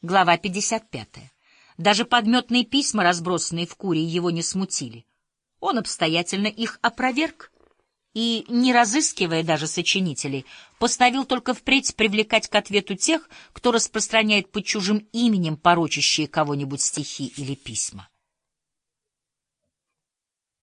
Глава 55. Даже подметные письма, разбросанные в куре, его не смутили. Он обстоятельно их опроверг и, не разыскивая даже сочинителей, поставил только впредь привлекать к ответу тех, кто распространяет под чужим именем порочащие кого-нибудь стихи или письма.